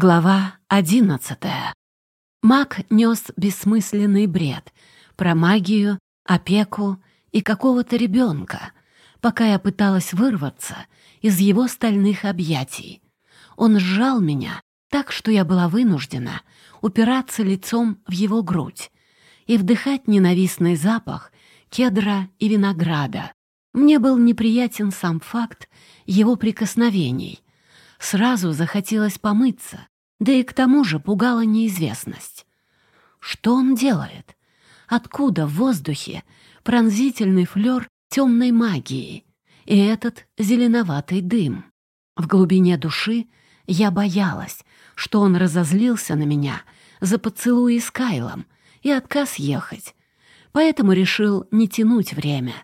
Глава одиннадцатая. Маг нес бессмысленный бред про магию, опеку и какого-то ребенка, пока я пыталась вырваться из его стальных объятий. Он сжал меня так, что я была вынуждена упираться лицом в его грудь и вдыхать ненавистный запах кедра и винограда. Мне был неприятен сам факт его прикосновений — Сразу захотелось помыться, да и к тому же пугала неизвестность. Что он делает? Откуда в воздухе пронзительный флёр темной магии и этот зеленоватый дым? В глубине души я боялась, что он разозлился на меня за поцелуи с Кайлом и отказ ехать, поэтому решил не тянуть время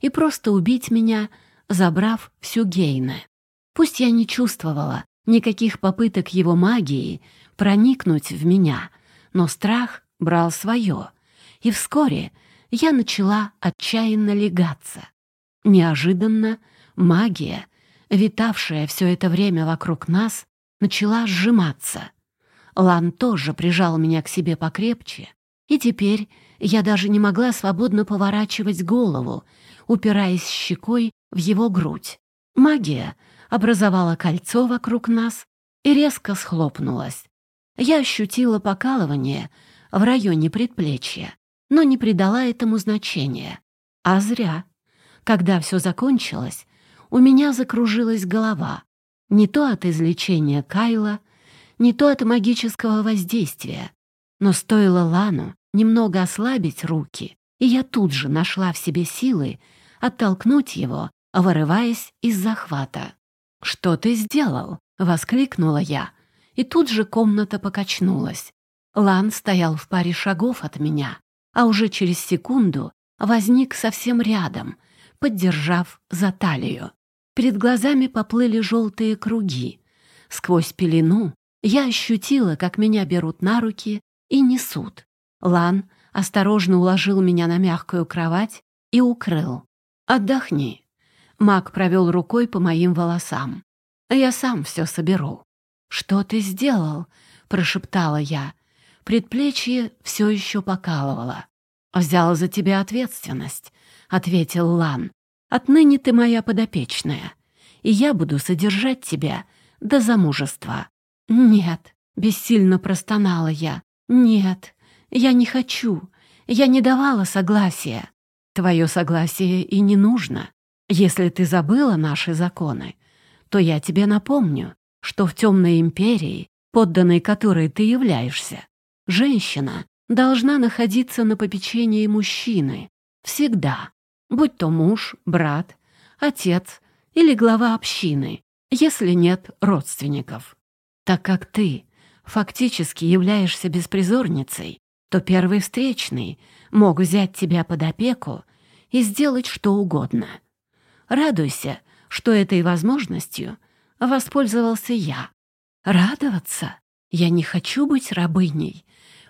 и просто убить меня, забрав всю Гейне. Пусть я не чувствовала никаких попыток его магии проникнуть в меня, но страх брал свое, и вскоре я начала отчаянно легаться. Неожиданно магия, витавшая все это время вокруг нас, начала сжиматься. Лан тоже прижал меня к себе покрепче, и теперь я даже не могла свободно поворачивать голову, упираясь щекой в его грудь. Магия образовала кольцо вокруг нас и резко схлопнулась. Я ощутила покалывание в районе предплечья, но не придала этому значения. А зря. Когда все закончилось, у меня закружилась голова. Не то от излечения Кайла, не то от магического воздействия. Но стоило Лану немного ослабить руки, и я тут же нашла в себе силы оттолкнуть его, вырываясь из захвата. «Что ты сделал?» — воскликнула я. И тут же комната покачнулась. Лан стоял в паре шагов от меня, а уже через секунду возник совсем рядом, поддержав за талию. Перед глазами поплыли желтые круги. Сквозь пелену я ощутила, как меня берут на руки и несут. Лан осторожно уложил меня на мягкую кровать и укрыл. «Отдохни, Маг провел рукой по моим волосам. «Я сам все соберу». «Что ты сделал?» — прошептала я. Предплечье все еще покалывало. «Взял за тебя ответственность», — ответил Лан. «Отныне ты моя подопечная, и я буду содержать тебя до замужества». «Нет», — бессильно простонала я. «Нет, я не хочу. Я не давала согласия». «Твое согласие и не нужно. Если ты забыла наши законы, то я тебе напомню, что в темной империи, подданной которой ты являешься, женщина должна находиться на попечении мужчины. Всегда. Будь то муж, брат, отец или глава общины, если нет родственников. Так как ты фактически являешься беспризорницей, то первый встречный мог взять тебя под опеку и сделать что угодно — Радуйся, что этой возможностью воспользовался я. Радоваться? Я не хочу быть рабыней,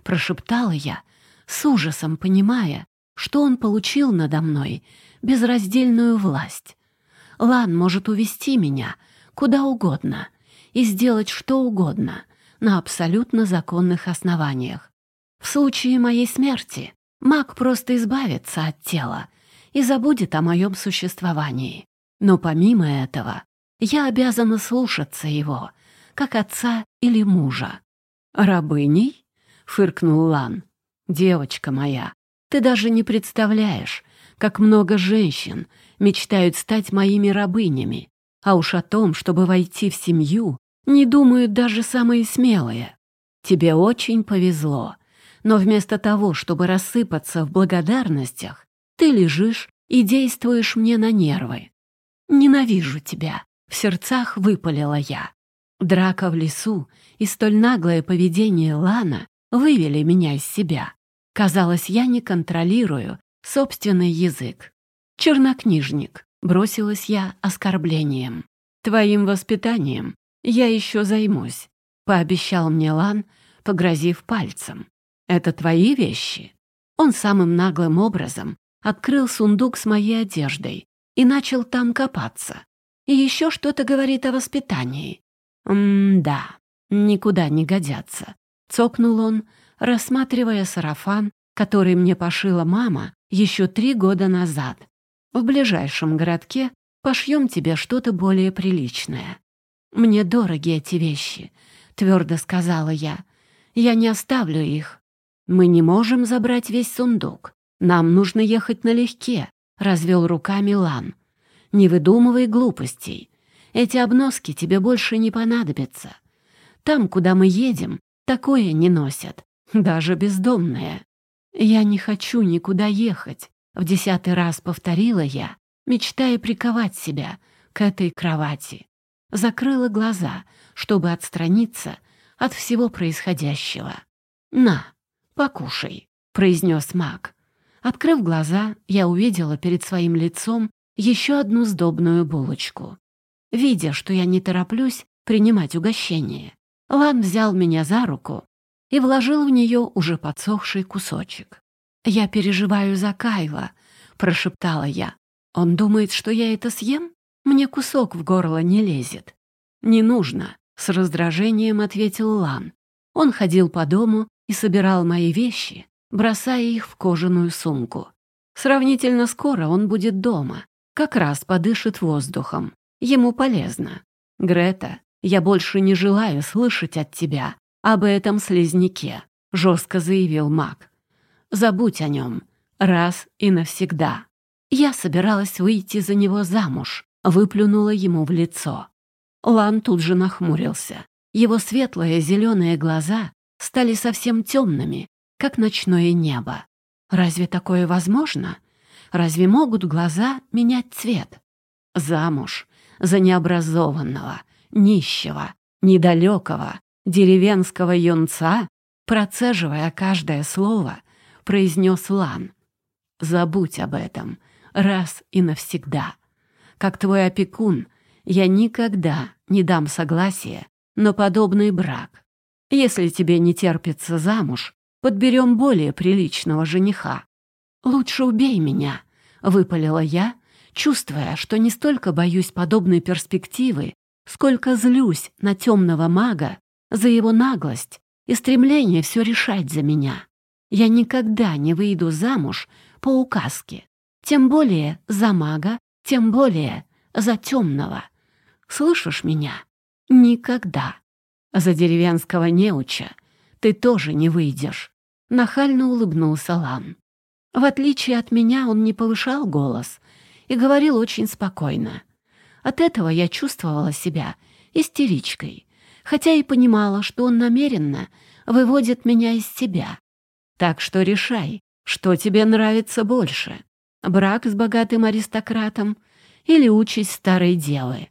прошептала я, с ужасом понимая, что он получил надо мной безраздельную власть. Лан может увести меня куда угодно и сделать что угодно на абсолютно законных основаниях. В случае моей смерти маг просто избавится от тела и забудет о моем существовании. Но помимо этого, я обязана слушаться его, как отца или мужа. «Рабыней?» — фыркнул Лан. «Девочка моя, ты даже не представляешь, как много женщин мечтают стать моими рабынями, а уж о том, чтобы войти в семью, не думают даже самые смелые. Тебе очень повезло, но вместо того, чтобы рассыпаться в благодарностях, ты лежишь и действуешь мне на нервы. Ненавижу тебя, в сердцах выпалила я. Драка в лесу и столь наглое поведение Лана вывели меня из себя. Казалось, я не контролирую собственный язык. «Чернокнижник», — бросилась я оскорблением. «Твоим воспитанием я еще займусь», — пообещал мне Лан, погрозив пальцем. «Это твои вещи?» Он самым наглым образом открыл сундук с моей одеждой и начал там копаться. И еще что-то говорит о воспитании. М-да. никуда не годятся. Цокнул он, рассматривая сарафан, который мне пошила мама еще три года назад. В ближайшем городке пошьем тебе что-то более приличное. Мне дороги эти вещи, твердо сказала я. Я не оставлю их. Мы не можем забрать весь сундук. Нам нужно ехать налегке, развел руками Лан. Не выдумывай глупостей. Эти обноски тебе больше не понадобятся. Там, куда мы едем, такое не носят, даже бездомные. Я не хочу никуда ехать, в десятый раз повторила я, мечтая приковать себя к этой кровати. Закрыла глаза, чтобы отстраниться от всего происходящего. «На, покушай», — произнес маг. Открыв глаза, я увидела перед своим лицом еще одну сдобную булочку. Видя, что я не тороплюсь принимать угощение, Лан взял меня за руку и вложил в нее уже подсохший кусочек. «Я переживаю за Кайла», — прошептала я. «Он думает, что я это съем? Мне кусок в горло не лезет». «Не нужно», — с раздражением ответил Лан. Он ходил по дому и собирал мои вещи, бросая их в кожаную сумку. Сравнительно скоро он будет дома, как раз подышит воздухом. Ему полезно. Грета, я больше не желаю слышать от тебя об этом слизняке, жестко заявил маг. Забудь о нем раз и навсегда. Я собиралась выйти за него замуж, выплюнула ему в лицо. Лан тут же нахмурился. Его светлые зеленые глаза стали совсем темными, как ночное небо. Разве такое возможно? Разве могут глаза менять цвет? Замуж за необразованного, нищего, недалекого, деревенского юнца, процеживая каждое слово, произнес Лан. «Забудь об этом раз и навсегда. Как твой опекун, я никогда не дам согласия на подобный брак. Если тебе не терпится замуж, подберем более приличного жениха. Лучше убей меня», — выпалила я, чувствуя, что не столько боюсь подобной перспективы, сколько злюсь на темного мага за его наглость и стремление все решать за меня. Я никогда не выйду замуж по указке, тем более за мага, тем более за темного. Слышишь меня? Никогда. За деревенского неуча ты тоже не выйдешь. Нахально улыбнулся Лан. В отличие от меня он не повышал голос и говорил очень спокойно. От этого я чувствовала себя истеричкой, хотя и понимала, что он намеренно выводит меня из себя. Так что решай, что тебе нравится больше — брак с богатым аристократом или участь старой девы.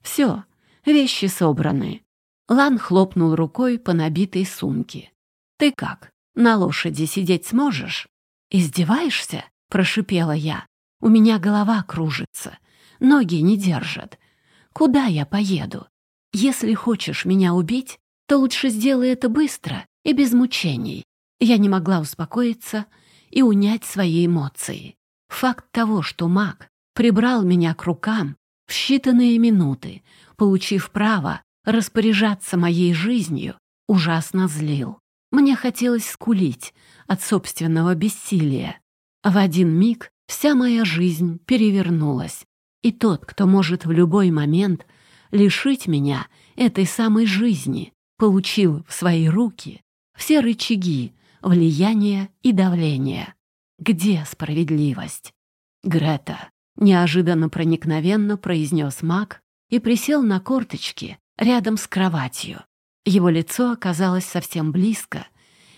Все, вещи собраны. Лан хлопнул рукой по набитой сумке. «Ты как, на лошади сидеть сможешь?» «Издеваешься?» — прошипела я. «У меня голова кружится. Ноги не держат. Куда я поеду? Если хочешь меня убить, то лучше сделай это быстро и без мучений. Я не могла успокоиться и унять свои эмоции. Факт того, что маг прибрал меня к рукам в считанные минуты, получив право распоряжаться моей жизнью, ужасно злил. Мне хотелось скулить от собственного бессилия. В один миг вся моя жизнь перевернулась. И тот, кто может в любой момент лишить меня этой самой жизни, получил в свои руки все рычаги влияния и давления. Где справедливость? Грета неожиданно проникновенно произнес маг и присел на корточки рядом с кроватью. Его лицо оказалось совсем близко,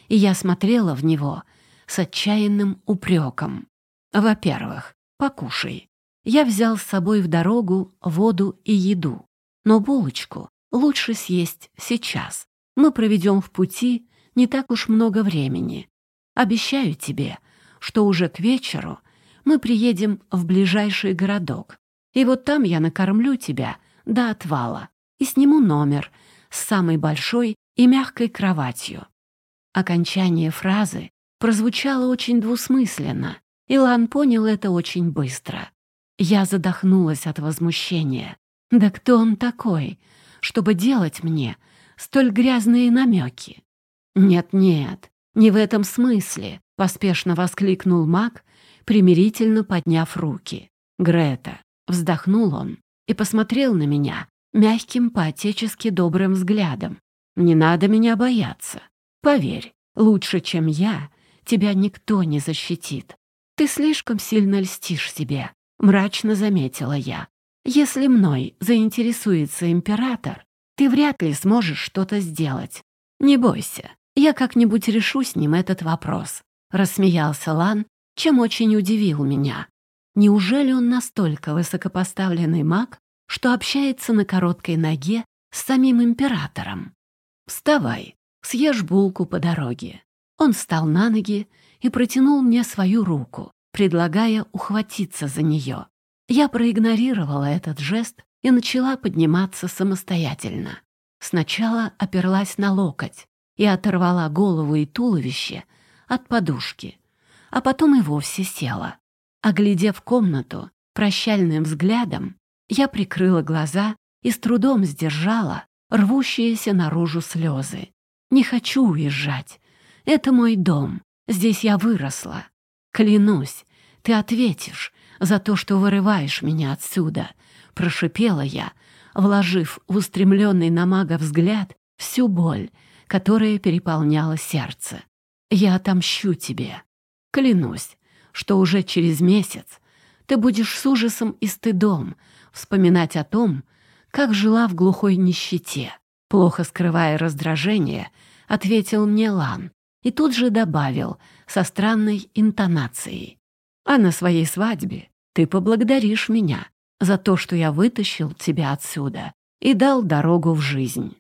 и я смотрела в него с отчаянным упреком. Во-первых, покушай. Я взял с собой в дорогу воду и еду, но булочку лучше съесть сейчас. Мы проведем в пути не так уж много времени. Обещаю тебе, что уже к вечеру мы приедем в ближайший городок, и вот там я накормлю тебя до отвала и сниму номер с самой большой и мягкой кроватью. Окончание фразы прозвучало очень двусмысленно, и Лан понял это очень быстро. Я задохнулась от возмущения. Да кто он такой, чтобы делать мне столь грязные намеки? «Нет-нет, не в этом смысле», — поспешно воскликнул маг, примирительно подняв руки. «Грета», — вздохнул он и посмотрел на меня мягким, по-отечески добрым взглядом. «Не надо меня бояться. Поверь, лучше, чем я, тебя никто не защитит. Ты слишком сильно льстишь себе», — мрачно заметила я. «Если мной заинтересуется император, ты вряд ли сможешь что-то сделать. Не бойся, я как-нибудь решу с ним этот вопрос», — рассмеялся Лан, чем очень удивил меня. Неужели он настолько высокопоставленный маг, что общается на короткой ноге с самим императором? «Вставай, съешь булку по дороге». Он встал на ноги и протянул мне свою руку, предлагая ухватиться за нее. Я проигнорировала этот жест и начала подниматься самостоятельно. Сначала оперлась на локоть и оторвала голову и туловище от подушки, а потом и вовсе села. Оглядев комнату прощальным взглядом, я прикрыла глаза и с трудом сдержала рвущиеся наружу слезы. Не хочу уезжать. Это мой дом. Здесь я выросла. Клянусь, ты ответишь за то, что вырываешь меня отсюда, прошипела я, вложив в устремленный на мага взгляд всю боль, которая переполняла сердце. Я отомщу тебе. Клянусь, что уже через месяц ты будешь с ужасом и стыдом вспоминать о том, как жила в глухой нищете. Плохо скрывая раздражение, ответил мне Лан и тут же добавил со странной интонацией. «А на своей свадьбе ты поблагодаришь меня за то, что я вытащил тебя отсюда и дал дорогу в жизнь».